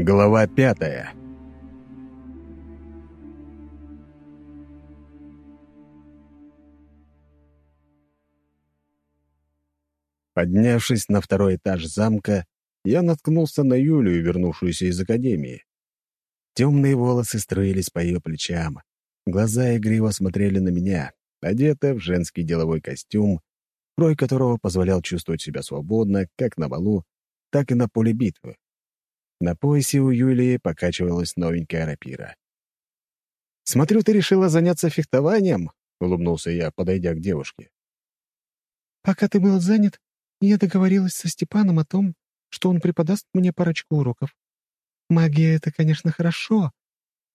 Глава пятая Поднявшись на второй этаж замка, я наткнулся на Юлию, вернувшуюся из академии. Темные волосы струились по ее плечам, глаза игриво смотрели на меня, одетая в женский деловой костюм, крой которого позволял чувствовать себя свободно как на балу, так и на поле битвы. На поясе у Юлии покачивалась новенькая рапира. «Смотрю, ты решила заняться фехтованием?» — улыбнулся я, подойдя к девушке. «Пока ты был занят, я договорилась со Степаном о том, что он преподаст мне парочку уроков. Магия — это, конечно, хорошо,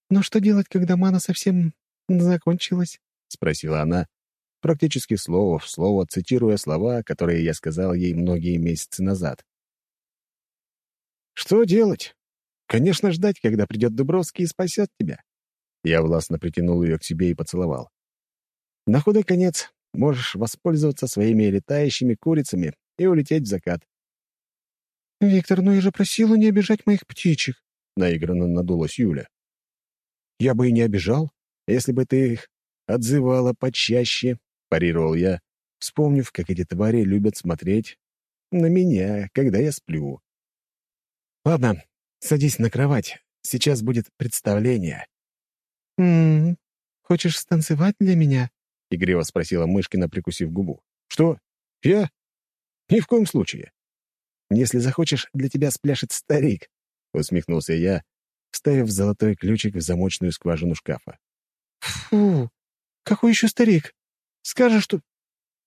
но что делать, когда мана совсем закончилась?» — спросила она, практически слово в слово цитируя слова, которые я сказал ей многие месяцы назад. «Что делать? Конечно, ждать, когда придет Дубровский и спасет тебя». Я властно притянул ее к себе и поцеловал. «На худой конец можешь воспользоваться своими летающими курицами и улететь в закат». «Виктор, ну я же просила не обижать моих птичек», — наигранно надулась Юля. «Я бы и не обижал, если бы ты их отзывала почаще», — парировал я, вспомнив, как эти твари любят смотреть на меня, когда я сплю. «Ладно, садись на кровать. Сейчас будет представление». «М -м, хочешь станцевать для меня?» — игриво спросила Мышкина, прикусив губу. «Что? Я? Ни в коем случае. Если захочешь, для тебя спляшет старик», — усмехнулся я, вставив золотой ключик в замочную скважину шкафа. «Фу, какой еще старик? Скажешь, что...»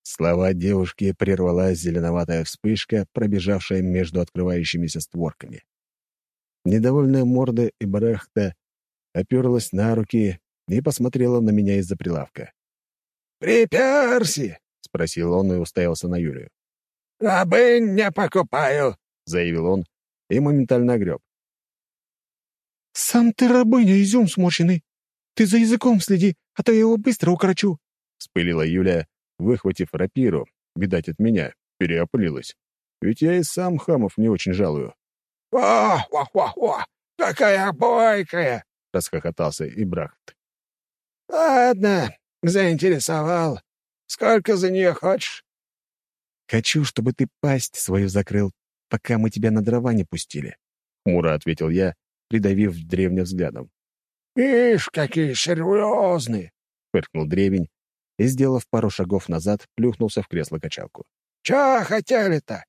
Слова девушки прервала зеленоватая вспышка, пробежавшая между открывающимися створками. Недовольная морда Ибрахта оперлась на руки и посмотрела на меня из-за прилавка. «Приперси!» — спросил он и уставился на Юлию. «Рабынь не покупаю!» — заявил он и моментально огреб. «Сам ты рабыня, изюм сморщенный! Ты за языком следи, а то я его быстро укорочу!» — вспылила Юля, выхватив рапиру, видать, от меня, переопылилась. Ведь я и сам хамов не очень жалую. «О-о-о-о! Какая бойкая!» — расхохотался Ибрахт. «Ладно, заинтересовал. Сколько за нее хочешь?» «Хочу, чтобы ты пасть свою закрыл, пока мы тебя на дрова не пустили», — хмуро ответил я, придавив древня взглядом. «Ишь, какие серьезные!» — фыркнул древень и, сделав пару шагов назад, плюхнулся в кресло-качалку. «Чё хотели-то?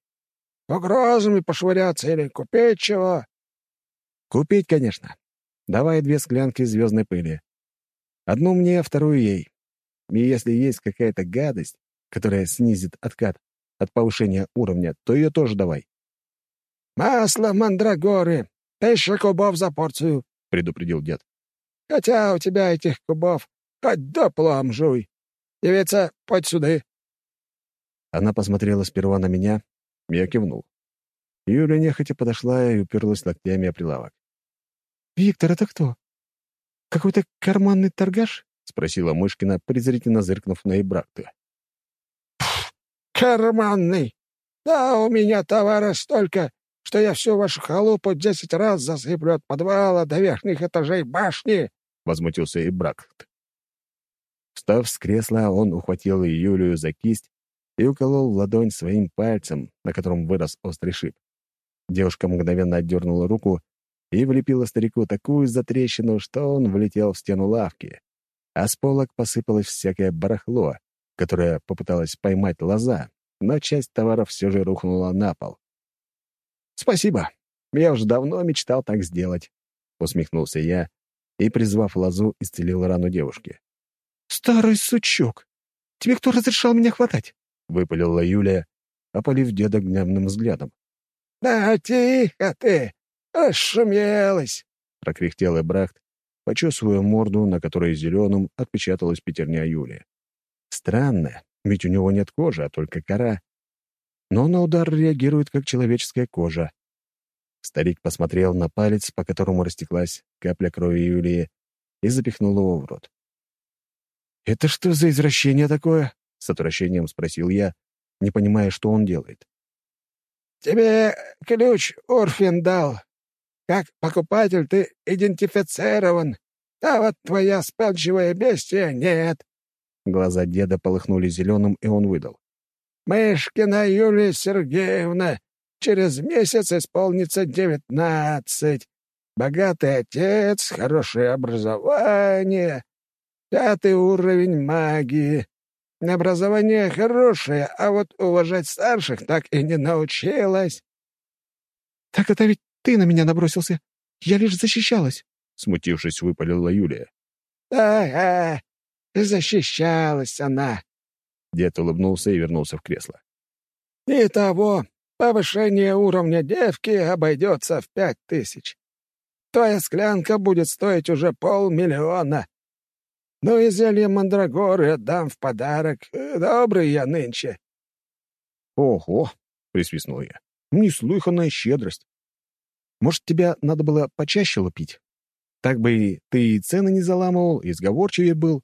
Угрозами пошвыряться или купить чего?» «Купить, конечно. Давай две склянки звездной пыли. Одну мне, вторую ей. И если есть какая-то гадость, которая снизит откат от повышения уровня, то ее тоже давай». «Масло мандрагоры. Тысяча кубов за порцию», — предупредил дед. «Хотя у тебя этих кубов хоть доплом жуй. Девица, подь сюда». Она посмотрела сперва на меня, я кивнул. Юля нехотя подошла и уперлась локтями о прилавок. «Виктор, это кто? Какой-то карманный торгаш?» — спросила Мышкина, презрительно зыркнув на Ибракта. «Карманный! Да у меня товара столько, что я всю вашу халупу десять раз засыплю от подвала до верхних этажей башни!» — возмутился Ибракт. Встав с кресла, он ухватил Юлию за кисть и уколол ладонь своим пальцем, на котором вырос острый шип. Девушка мгновенно отдернула руку и влепила старику такую затрещину, что он влетел в стену лавки, а с полок посыпалось всякое барахло, которое попыталась поймать лоза, но часть товаров все же рухнула на пол. «Спасибо. Я уже давно мечтал так сделать», — усмехнулся я и, призвав лозу, исцелил рану девушки. «Старый сучок! Тебе кто разрешал меня хватать?» — выпалила Юлия, опалив деда гневным взглядом. «Да тихо ты! Ошумелась!» — прокряхтел Эбрахт, почесывая морду, на которой зеленым отпечаталась пятерня Юлии. Странно, ведь у него нет кожи, а только кора. Но на удар реагирует, как человеческая кожа. Старик посмотрел на палец, по которому растеклась капля крови Юлии, и запихнул его в рот. «Это что за извращение такое?» — с отвращением спросил я, не понимая, что он делает. «Тебе ключ Орфин дал. Как покупатель ты идентифицирован, а вот твоя спящая бестия нет». Глаза деда полыхнули зеленым, и он выдал. «Мышкина Юлия Сергеевна, через месяц исполнится девятнадцать. Богатый отец, хорошее образование, пятый уровень магии. Образование хорошее, а вот уважать старших так и не научилась». «Так это ведь ты на меня набросился. Я лишь защищалась», — смутившись, выпалила Юлия. «Ага, защищалась она». Дед улыбнулся и вернулся в кресло. «И того, повышение уровня девки обойдется в пять тысяч. Твоя склянка будет стоить уже полмиллиона. Ну и зелье мандрагоры отдам в подарок. Добрый я нынче». «Ого!» — присвистнул я. «Неслыханная щедрость. Может, тебя надо было почаще лупить? Так бы и ты и цены не заламывал, и сговорчивее был».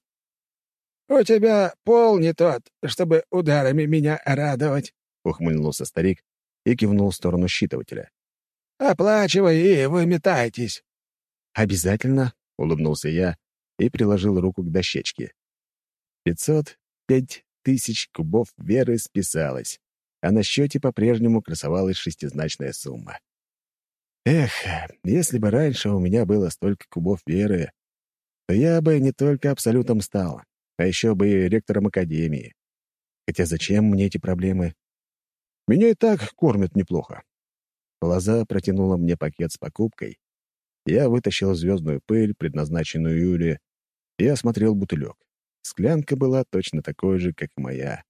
«У тебя пол не тот, чтобы ударами меня радовать», — ухмыльнулся старик и кивнул в сторону считывателя. «Оплачивай и выметайтесь». «Обязательно», — улыбнулся я и приложил руку к дощечке. Пятьсот пять тысяч кубов веры списалось, а на счете по-прежнему красовалась шестизначная сумма. Эх, если бы раньше у меня было столько кубов веры, то я бы не только абсолютом стал, а еще бы и ректором академии. Хотя зачем мне эти проблемы? Меня и так кормят неплохо. Лоза протянула мне пакет с покупкой. Я вытащил звездную пыль, предназначенную Юле, и осмотрел бутылек. Склянка была точно такой же, как и моя.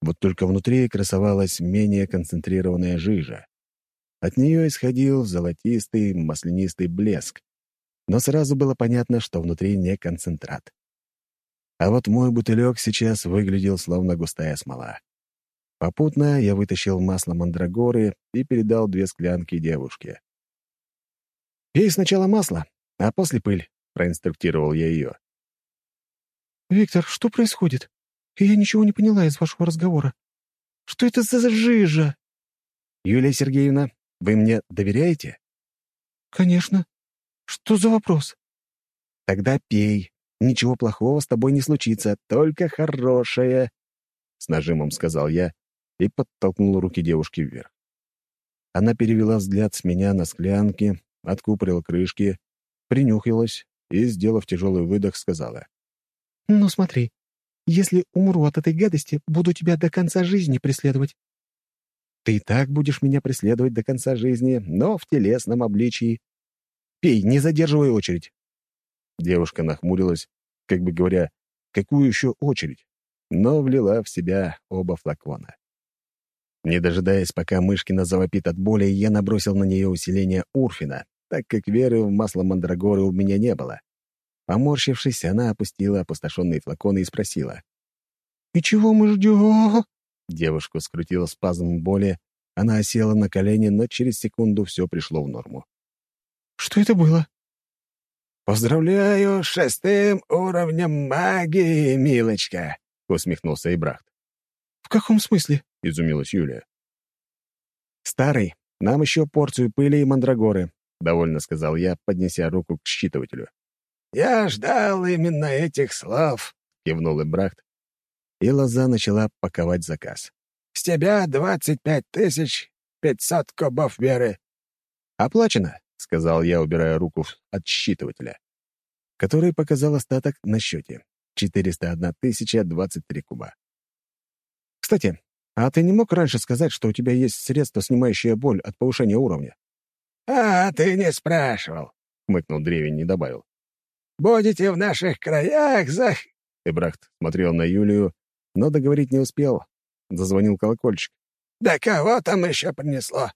Вот только внутри красовалась менее концентрированная жижа. От нее исходил золотистый маслянистый блеск, но сразу было понятно, что внутри не концентрат. А вот мой бутылек сейчас выглядел словно густая смола. Попутно я вытащил масло мандрагоры и передал две склянки девушке. «Пей сначала масло, а после пыль», — проинструктировал я ее. «Виктор, что происходит? Я ничего не поняла из вашего разговора. Что это за жижа?» «Юлия Сергеевна, вы мне доверяете?» «Конечно. Что за вопрос?» «Тогда пей. Ничего плохого с тобой не случится, только хорошее», — с нажимом сказал я и подтолкнул руки девушки вверх. Она перевела взгляд с меня на склянки, откупорила крышки, принюхалась и, сделав тяжелый выдох, сказала. «Ну смотри, если умру от этой гадости, буду тебя до конца жизни преследовать. Ты и так будешь меня преследовать до конца жизни, но в телесном обличии. Пей, не задерживай очередь». Девушка нахмурилась, как бы говоря, какую еще очередь, но влила в себя оба флакона. Не дожидаясь, пока Мышкина завопит от боли, я набросил на нее усиление Урфина, так как веры в масло мандрагоры у меня не было. Поморщившись, она опустила опустошенные флаконы и спросила. «И чего мы ждем?» Девушку скрутила спазм боли, она осела на колени, но через секунду все пришло в норму. «Что это было?» «Поздравляю с шестым уровнем магии, милочка!» — усмехнулся Ибрахт. «В каком смысле?» — изумилась Юлия. «Старый, нам еще порцию пыли и мандрагоры», — довольно сказал я, поднеся руку к считывателю. «Я ждал именно этих слов», — кивнул Ибрахт и Лоза начала паковать заказ. «С тебя двадцать пять тысяч пятьсот кубов веры». «Оплачено», — сказал я, убирая руку от считывателя, который показал остаток на счете. 401 тысяча 23 куба. «Кстати, а ты не мог раньше сказать, что у тебя есть средство, снимающее боль от повышения уровня?» «А, ты не спрашивал», — хмыкнул древень и добавил. «Будете в наших краях, зах...» Эбрахт смотрел на Юлию, но договорить не успел. Зазвонил колокольчик. «Да кого там еще принесло?»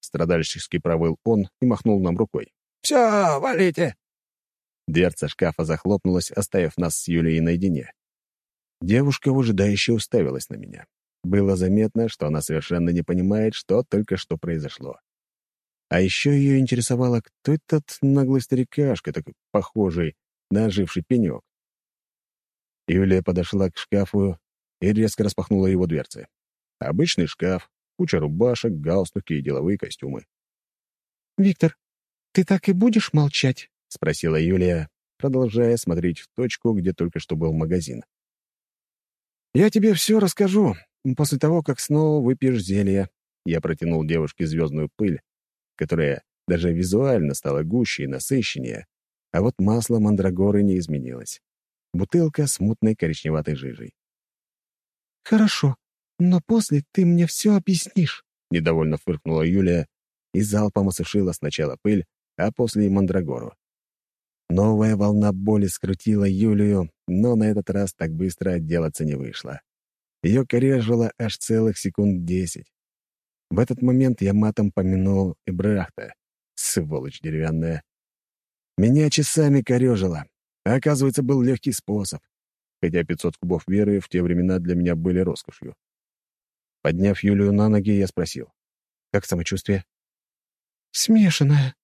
Страдальчески провыл он и махнул нам рукой. «Все, валите!» Дверца шкафа захлопнулась, оставив нас с Юлией наедине. Девушка выжидающе уставилась на меня. Было заметно, что она совершенно не понимает, что только что произошло. А еще ее интересовало, кто этот наглый старикашка, такой похожий на оживший пенек. Юлия подошла к шкафу и резко распахнула его дверцы. Обычный шкаф, куча рубашек, галстуки и деловые костюмы. «Виктор, «Ты так и будешь молчать?» — спросила Юлия, продолжая смотреть в точку, где только что был магазин. «Я тебе все расскажу после того, как снова выпьешь зелье». Я протянул девушке звездную пыль, которая даже визуально стала гуще и насыщеннее, а вот масло мандрагоры не изменилось. Бутылка с мутной коричневатой жижей. «Хорошо, но после ты мне все объяснишь», — недовольно фыркнула Юлия и залпом осушила сначала пыль, а после и мандрагору. Новая волна боли скрутила Юлию, но на этот раз так быстро отделаться не вышло. Ее корежило аж целых секунд десять. В этот момент я матом помянул и Брахта. Сволочь деревянная. Меня часами корежило, а оказывается, был легкий способ. Хотя 500 кубов веры в те времена для меня были роскошью. Подняв Юлию на ноги, я спросил. «Как самочувствие?» «Смешанное.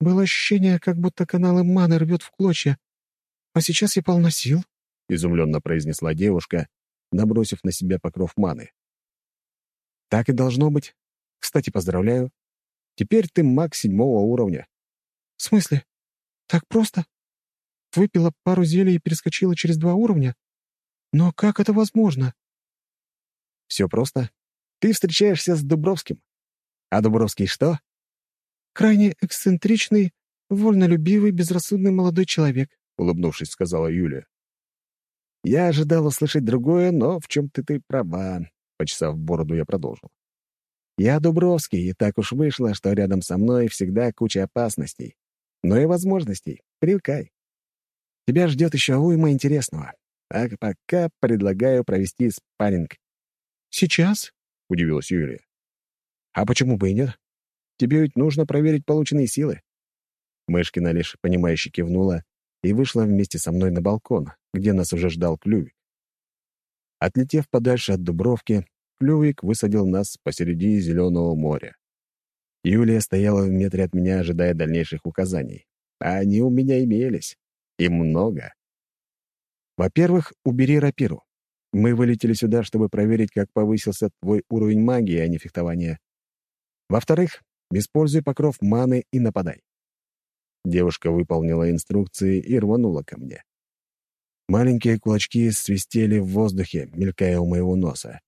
Было ощущение, как будто каналы маны рвет в клочья. А сейчас я полна сил», — изумленно произнесла девушка, набросив на себя покров маны. «Так и должно быть. Кстати, поздравляю. Теперь ты маг седьмого уровня». «В смысле? Так просто? Выпила пару зелий и перескочила через два уровня? Но как это возможно?» «Все просто. Ты встречаешься с Дубровским. А Дубровский что?» «Крайне эксцентричный, вольнолюбивый, безрассудный молодой человек», — улыбнувшись, сказала Юлия. Я ожидал услышать другое, но в чем-то ты права. Почесав бороду, я продолжил. Я Дубровский, и так уж вышло, что рядом со мной всегда куча опасностей. Но и возможностей. Привыкай. Тебя ждет еще уйма интересного. А пока предлагаю провести спарринг. «Сейчас?» — удивилась Юлия. «А почему бы и нет? Тебе ведь нужно проверить полученные силы». Мышкина лишь понимающе кивнула и вышла вместе со мной на балкон, где нас уже ждал Клювик. Отлетев подальше от Дубровки, Клювик высадил нас посреди Зеленого моря. Юлия стояла в метре от меня, ожидая дальнейших указаний. А они у меня имелись. И много. Во-первых, убери рапиру. Мы вылетели сюда, чтобы проверить, как повысился твой уровень магии, а не фехтования. Во-вторых, используй покров маны и нападай. Девушка выполнила инструкции и рванула ко мне. Маленькие кулачки свистели в воздухе, мелькая у моего носа.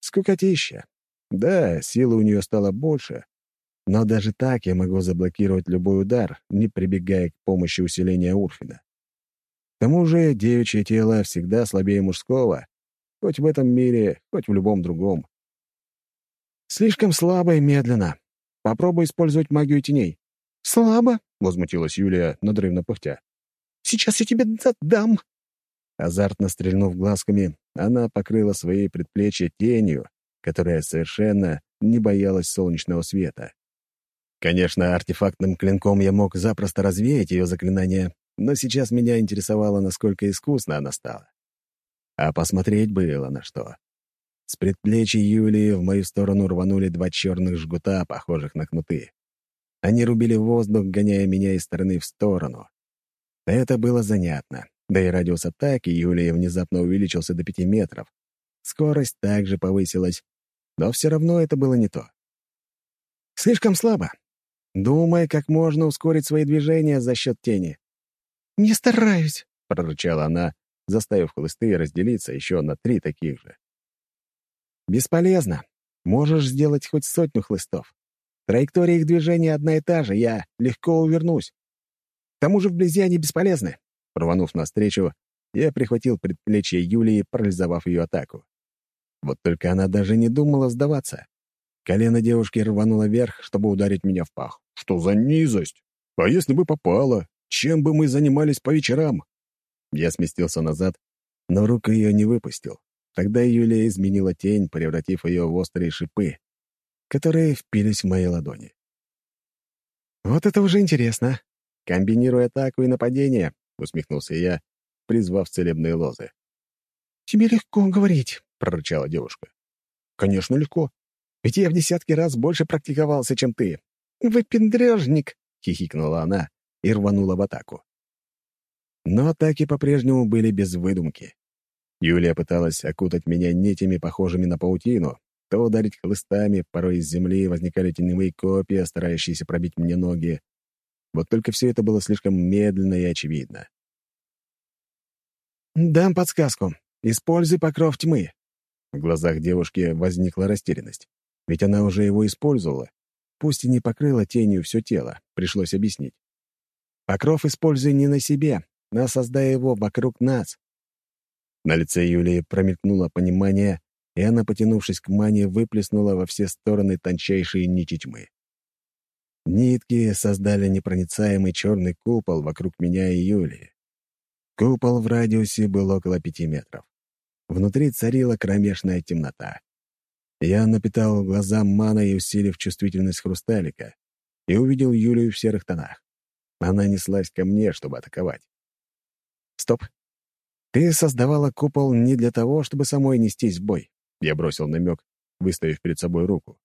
Скукотища. Да, силы у нее стало больше, но даже так я могу заблокировать любой удар, не прибегая к помощи усиления Урфина. К тому же девичье тело всегда слабее мужского, хоть в этом мире, хоть в любом другом. Слишком слабо и медленно. Попробуй использовать магию теней. «Слабо?» — возмутилась Юлия, надрывно пыхтя. «Сейчас я тебе задам!» Азартно стрельнув глазками, она покрыла свои предплечья тенью, которая совершенно не боялась солнечного света. Конечно, артефактным клинком я мог запросто развеять ее заклинание, но сейчас меня интересовало, насколько искусно она стала. А посмотреть было на что. С предплечья Юлии в мою сторону рванули два черных жгута, похожих на кнуты. Они рубили воздух, гоняя меня из стороны в сторону. Это было занятно. Да и радиус атаки Юлии внезапно увеличился до пяти метров. Скорость также повысилась, но все равно это было не то. Слишком слабо. Думай, как можно ускорить свои движения за счет тени. «Не стараюсь», — прорычала она, заставив хлысты разделиться еще на три таких же. «Бесполезно. Можешь сделать хоть сотню хлыстов. Траектория их движения одна и та же, я легко увернусь. К тому же вблизи они бесполезны». Рванув навстречу, я прихватил предплечье Юлии, парализовав ее атаку. Вот только она даже не думала сдаваться. Колено девушки рвануло вверх, чтобы ударить меня в пах. Что за низость? А если бы попала? Чем бы мы занимались по вечерам? Я сместился назад, но руку ее не выпустил. Тогда Юлия изменила тень, превратив ее в острые шипы, которые впились в мои ладони. «Вот это уже интересно. Комбинируя атаку и нападение», — усмехнулся я, призвав целебные лозы. «Тебе легко говорить», — прорычала девушка. «Конечно, легко. Ведь я в десятки раз больше практиковался, чем ты». «Выпендрежник», — хихикнула она и рванула в атаку. Но атаки по-прежнему были без выдумки. Юлия пыталась окутать меня нитями, похожими на паутину, то ударить хлыстами, порой из земли возникали теневые копья, старающиеся пробить мне ноги. Вот только все это было слишком медленно и очевидно. «Дам подсказку. Используй покров тьмы». В глазах девушки возникла растерянность. Ведь она уже его использовала. Пусть и не покрыла тенью все тело, пришлось объяснить. «Покров используй не на себе, а создай его вокруг нас». На лице Юлии промелькнуло понимание, и она, потянувшись к мане, выплеснула во все стороны тончайшие нити тьмы. Нитки создали непроницаемый черный купол вокруг меня и Юлии. Купол в радиусе был около пяти метров. Внутри царила кромешная темнота. Я напитал глаза маной, усилив чувствительность хрусталика, и увидел Юлию в серых тонах. Она неслась ко мне, чтобы атаковать. «Стоп. Ты создавала купол не для того, чтобы самой нестись в бой», — я бросил намек, выставив перед собой руку.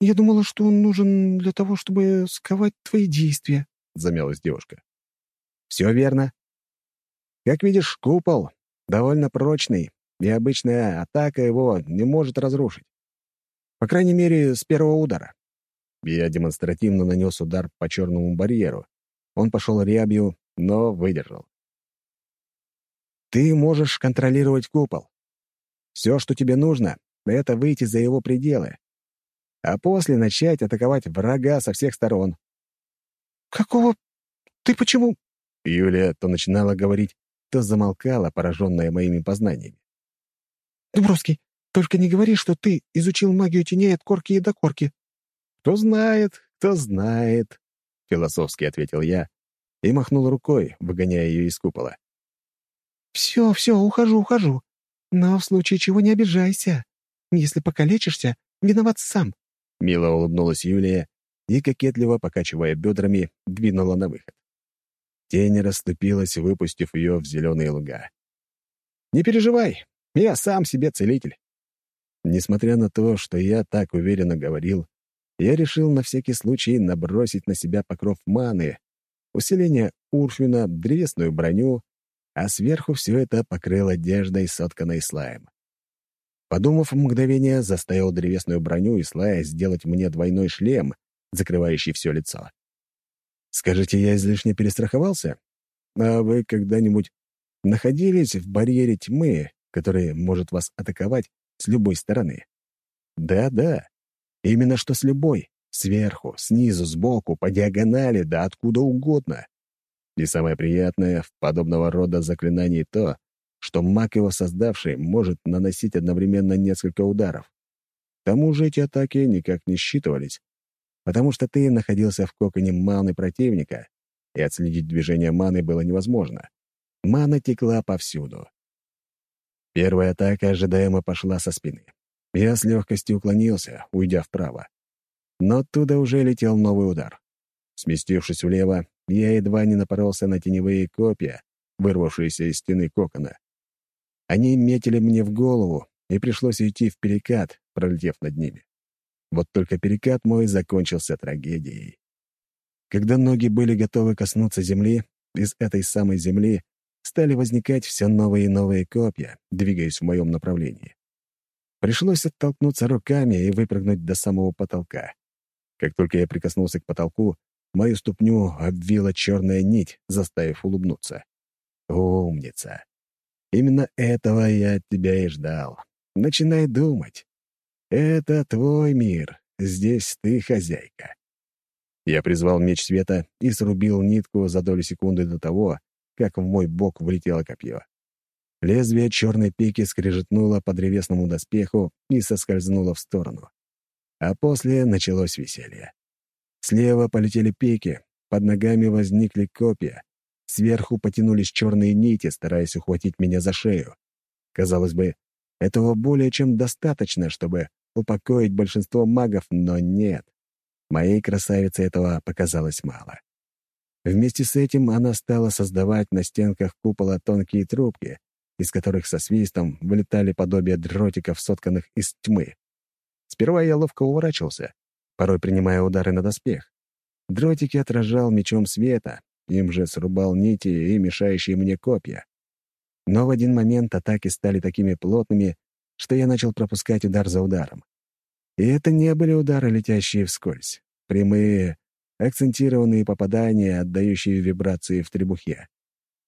«Я думала, что он нужен для того, чтобы сковать твои действия», — замялась девушка. «Все верно. Как видишь, купол довольно прочный, и обычная атака его не может разрушить. По крайней мере, с первого удара. Я демонстративно нанес удар по черному барьеру. Он пошел рябью, но выдержал. Ты можешь контролировать купол. Все, что тебе нужно, — это выйти за его пределы, а после начать атаковать врага со всех сторон. «Какого? Ты почему?» Юлия то начинала говорить, то замолкала, пораженная моими познаниями. «Дубровский, только не говори, что ты изучил магию теней от корки и до корки». «Кто знает, кто знает», — философски ответил я и махнул рукой, выгоняя ее из купола. «Все, все, ухожу, ухожу. Но в случае чего не обижайся. Если покалечишься, виноват сам. Мило улыбнулась Юлия и, кокетливо покачивая бедрами, двинула на выход. Тень расступилась, выпустив ее в зеленые луга. «Не переживай, я сам себе целитель». Несмотря на то, что я так уверенно говорил, я решил на всякий случай набросить на себя покров маны, усиление Урфина, древесную броню, а сверху все это покрыл одеждой, сотканной слаем. Подумав мгновение, заставил древесную броню и слая сделать мне двойной шлем, закрывающий все лицо. Скажите, я излишне перестраховался? А вы когда-нибудь находились в барьере тьмы, который может вас атаковать с любой стороны? Да-да, именно что с любой. Сверху, снизу, сбоку, по диагонали, да откуда угодно. И самое приятное в подобного рода заклинании то, что маг его создавший может наносить одновременно несколько ударов. К тому же эти атаки никак не считывались, потому что ты находился в коконе маны противника, и отследить движение маны было невозможно. Мана текла повсюду. Первая атака ожидаемо пошла со спины. Я с легкостью уклонился, уйдя вправо. Но оттуда уже летел новый удар. Сместившись влево, я едва не напоролся на теневые копья, вырвавшиеся из стены кокона. Они метили мне в голову, и пришлось идти в перекат, пролетев над ними. Вот только перекат мой закончился трагедией. Когда ноги были готовы коснуться земли, из этой самой земли стали возникать все новые и новые копья, двигаясь в моем направлении. Пришлось оттолкнуться руками и выпрыгнуть до самого потолка. Как только я прикоснулся к потолку, мою ступню обвила черная нить, заставив улыбнуться. Умница. Именно этого я от тебя и ждал. Начинай думать. Это твой мир. Здесь ты хозяйка. Я призвал меч света и срубил нитку за долю секунды до того, как в мой бок влетело копье. Лезвие черной пики скрежетнуло по древесному доспеху и соскользнуло в сторону. А после началось веселье. Слева полетели пики, под ногами возникли копья, Сверху потянулись черные нити, стараясь ухватить меня за шею. Казалось бы, этого более чем достаточно, чтобы упокоить большинство магов, но нет. Моей красавице этого показалось мало. Вместе с этим она стала создавать на стенках купола тонкие трубки, из которых со свистом вылетали подобие дротиков, сотканных из тьмы. Сперва я ловко уворачивался, порой принимая удары на доспех. Дротики отражал мечом света, им же срубал нити и мешающие мне копья. Но в один момент атаки стали такими плотными, что я начал пропускать удар за ударом. И это не были удары, летящие вскользь. Прямые, акцентированные попадания, отдающие вибрации в требухе.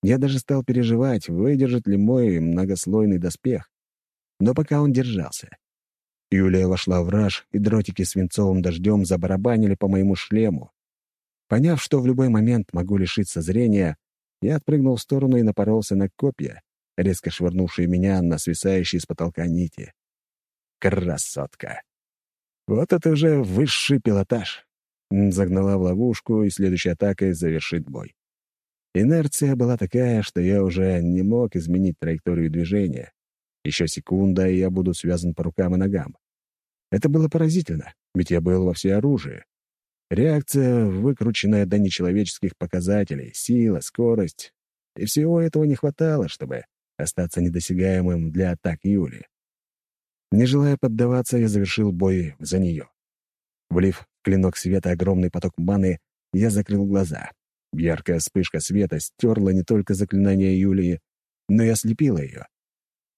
Я даже стал переживать, выдержит ли мой многослойный доспех. Но пока он держался. Юлия вошла в раж, и дротики свинцовым дождем забарабанили по моему шлему. Поняв, что в любой момент могу лишиться зрения, я отпрыгнул в сторону и напоролся на копья, резко швырнувшие меня на свисающие с потолка нити. Красотка! Вот это уже высший пилотаж. Загнала в ловушку, и следующей атакой завершит бой. Инерция была такая, что я уже не мог изменить траекторию движения. Еще секунда, и я буду связан по рукам и ногам. Это было поразительно, ведь я был во всеоружии. Реакция, выкрученная до нечеловеческих показателей, сила, скорость. И всего этого не хватало, чтобы остаться недосягаемым для атак Юли. Не желая поддаваться, я завершил бой за нее. Влив клинок света огромный поток маны, я закрыл глаза. Яркая вспышка света стерла не только заклинание Юлии, но и ослепила ее.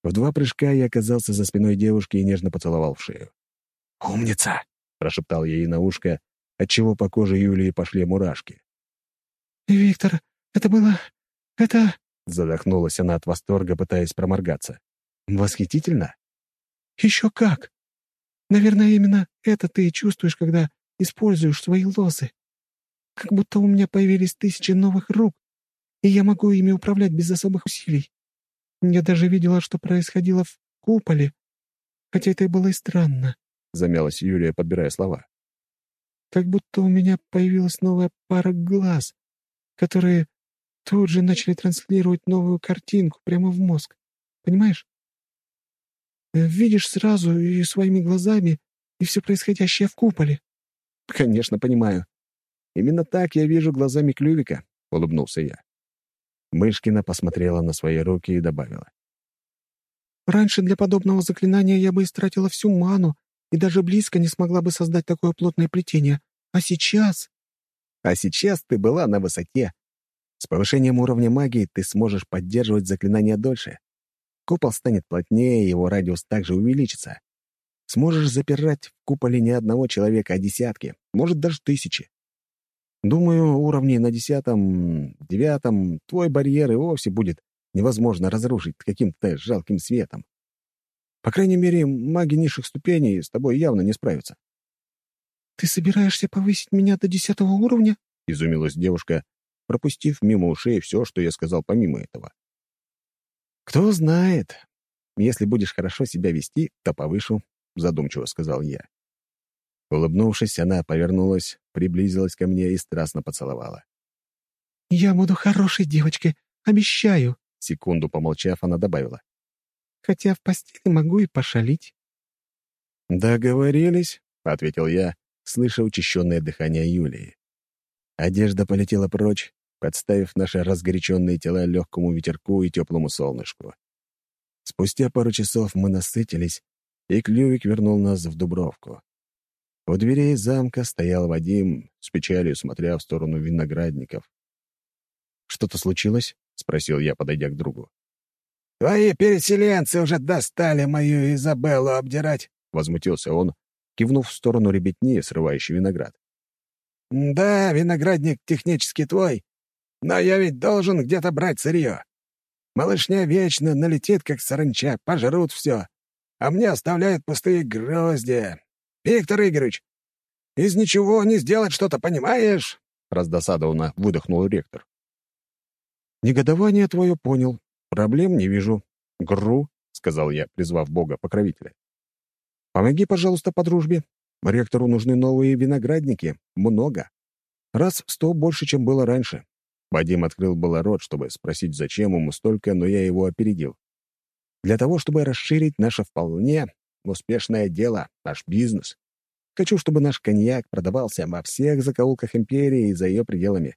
В два прыжка я оказался за спиной девушки и нежно поцеловал в шею. «Умница!» — прошептал ей на ушко, отчего по коже Юлии пошли мурашки. «Виктор, это было... это...» Задохнулась она от восторга, пытаясь проморгаться. «Восхитительно?» «Еще как! Наверное, именно это ты и чувствуешь, когда используешь свои лозы. Как будто у меня появились тысячи новых рук, и я могу ими управлять без особых усилий. Я даже видела, что происходило в куполе, хотя это и было и странно», — замялась Юлия, подбирая слова. «Как будто у меня появилась новая пара глаз, которые тут же начали транслировать новую картинку прямо в мозг. Понимаешь? Э, видишь сразу и своими глазами, и все происходящее в куполе. Конечно, понимаю. Именно так я вижу глазами Клювика, улыбнулся я. Мышкина посмотрела на свои руки и добавила. «Раньше для подобного заклинания я бы истратила всю ману и даже близко не смогла бы создать такое плотное плетение. А сейчас...» «А сейчас ты была на высоте. С повышением уровня магии ты сможешь поддерживать заклинания дольше. Купол станет плотнее, его радиус также увеличится. Сможешь запирать в куполе не одного человека, а десятки, может, даже тысячи. Думаю, уровни на десятом, девятом твой барьер и вовсе будет невозможно разрушить каким-то жалким светом. По крайней мере, маги низших ступеней с тобой явно не справятся. «Ты собираешься повысить меня до десятого уровня?» — изумилась девушка, пропустив мимо ушей все, что я сказал помимо этого. «Кто знает. Если будешь хорошо себя вести, то повышу», — задумчиво сказал я. Улыбнувшись, она повернулась, приблизилась ко мне и страстно поцеловала. «Я буду хорошей девочкой, обещаю», — секунду помолчав, она добавила. «Хотя в постели могу и пошалить». «Договорились», — ответил я, слыша учащенное дыхание Юлии. Одежда полетела прочь, подставив наши разгоряченные тела легкому ветерку и теплому солнышку. Спустя пару часов мы насытились, и Клювик вернул нас в Дубровку. У дверей замка стоял Вадим, с печалью смотря в сторону виноградников. «Что-то случилось?» — спросил я, подойдя к другу. «Твои переселенцы уже достали мою Изабеллу обдирать!» — возмутился он, кивнув в сторону ребятни, срывающей виноград. «Да, виноградник технически твой, но я ведь должен где-то брать сырье. Малышня вечно налетит, как саранча, пожрут все, а мне оставляют пустые гроздья, «Виктор Игоревич, из ничего не сделать что-то, понимаешь?» Раздосадованно выдохнул ректор. «Негодование твое понял. Проблем не вижу. Гру», — сказал я, призвав Бога-покровителя. «Помоги, пожалуйста, по дружбе. Ректору нужны новые виноградники. Много. Раз в сто больше, чем было раньше». Вадим открыл было рот, чтобы спросить, зачем ему столько, но я его опередил. «Для того, чтобы расширить наше вполне Успешное дело, наш бизнес. Хочу, чтобы наш коньяк продавался во всех закоулках империи и за ее пределами.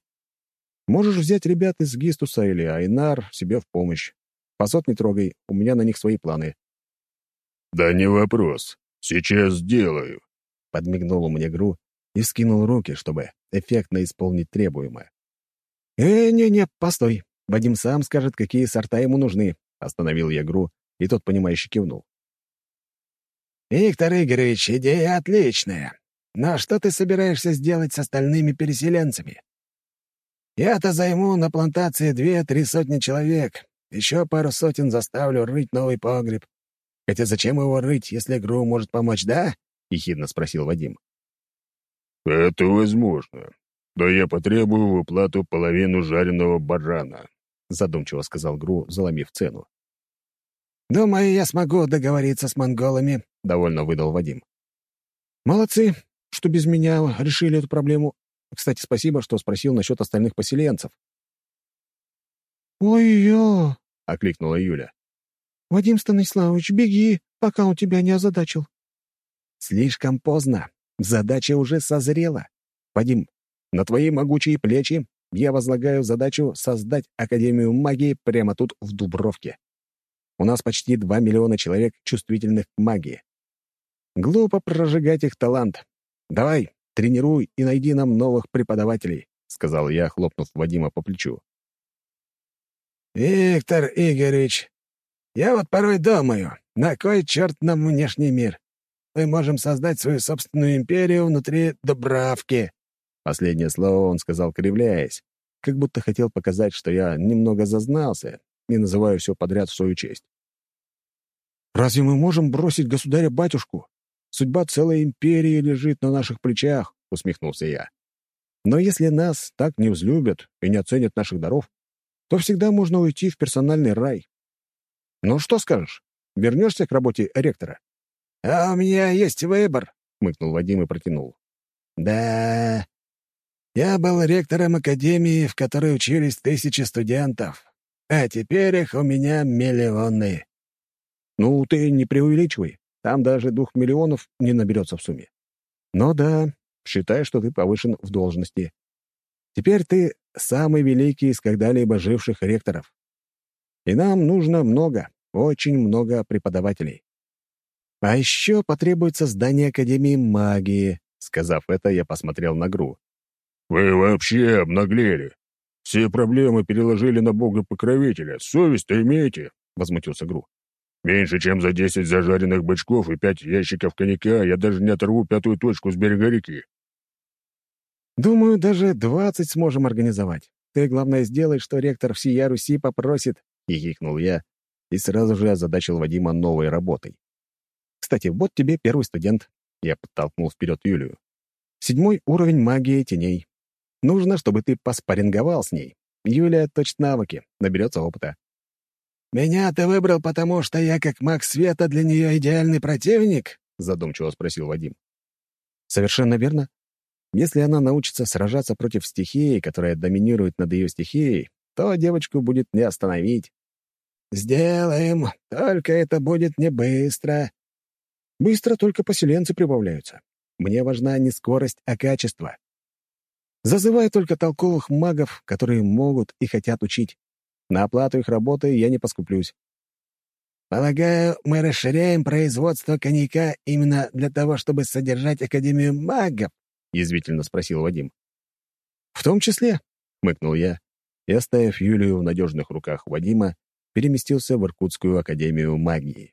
Можешь взять ребят из Гистуса или Айнар себе в помощь. Посот не трогай, у меня на них свои планы». «Да не вопрос. Сейчас сделаю», — подмигнул мне Гру и скинул руки, чтобы эффектно исполнить требуемое. «Э, не-не, постой. Вадим сам скажет, какие сорта ему нужны», — остановил я Гру, и тот, понимающе кивнул. «Виктор Игоревич, идея отличная. Но что ты собираешься сделать с остальными переселенцами? Я-то займу на плантации две-три сотни человек, еще пару сотен заставлю рыть новый погреб. Хотя зачем его рыть, если ГРУ может помочь, да?» — ехидно спросил Вадим. «Это возможно. Да я потребую в уплату половину жареного барана», — задумчиво сказал Гру, заломив цену. «Думаю, я смогу договориться с монголами», — довольно выдал Вадим. «Молодцы, что без меня решили эту проблему. Кстати, спасибо, что спросил насчет остальных поселенцев». «Ой-ё!» — окликнула Юля. «Вадим Станиславович, беги, пока он тебя не озадачил». «Слишком поздно. Задача уже созрела. Вадим, на твои могучие плечи я возлагаю задачу создать Академию магии прямо тут, в Дубровке. У нас почти 2 миллиона человек, чувствительных к магии. Глупо прожигать их талант. Давай, тренируй и найди нам новых преподавателей», — сказал я, хлопнув Вадима по плечу. «Виктор Игоревич, я вот порой думаю, на кой черт нам внешний мир? Мы можем создать свою собственную империю внутри Дубравки». Последнее слово он сказал, кривляясь, как будто хотел показать, что я немного зазнался и называю все подряд в свою честь. «Разве мы можем бросить государя-батюшку? Судьба целой империи лежит на наших плечах», — усмехнулся я. «Но если нас так не взлюбят и не оценят наших даров, то всегда можно уйти в персональный рай. Ну что скажешь? Вернешься к работе ректора?» «А у меня есть выбор», — хмыкнул Вадим и протянул. «Да, я был ректором академии, в которой учились тысячи студентов, а теперь их у меня миллионы». «Ну, ты не преувеличивай. Там даже двух миллионов не наберется в сумме. Но да, считай, что ты повышен в должности. Теперь ты самый великий из когда-либо живших ректоров. И нам нужно много, очень много преподавателей. А еще потребуется здание Академии магии. Сказав это, я посмотрел на Гру. «Вы вообще обнаглели. Все проблемы переложили на бога-покровителя. Совесть-то имеете?» — возмутился Гру. «Меньше чем за десять зажаренных бычков и пять ящиков коньяка я даже не оторву пятую точку с берега реки». «Думаю, даже двадцать сможем организовать. Ты, главное, сделай, что ректор всея Руси попросит», — хихикнул я и сразу же озадачил Вадима новой работой. «Кстати, вот тебе первый студент», — я подтолкнул вперед Юлию. «Седьмой уровень магии теней. Нужно, чтобы ты поспарринговал с ней. Юлия точит навыки, наберется опыта». «Меня ты выбрал, потому что я, как маг света, для нее идеальный противник?» — задумчиво спросил Вадим. «Совершенно верно. Если она научится сражаться против стихии, которая доминирует над ее стихией, то девочку будет не остановить. «Сделаем, только это будет не быстро». «Быстро только поселенцы прибавляются. Мне важна не скорость, а качество. Зазывай только толковых магов, которые могут и хотят учить. На оплату их работы я не поскуплюсь. «Полагаю, мы расширяем производство коньяка именно для того, чтобы содержать Академию магов?» — язвительно спросил Вадим. «В том числе», — хмыкнул я, и, оставив Юлию в надежных руках Вадима, переместился в Иркутскую академию магии.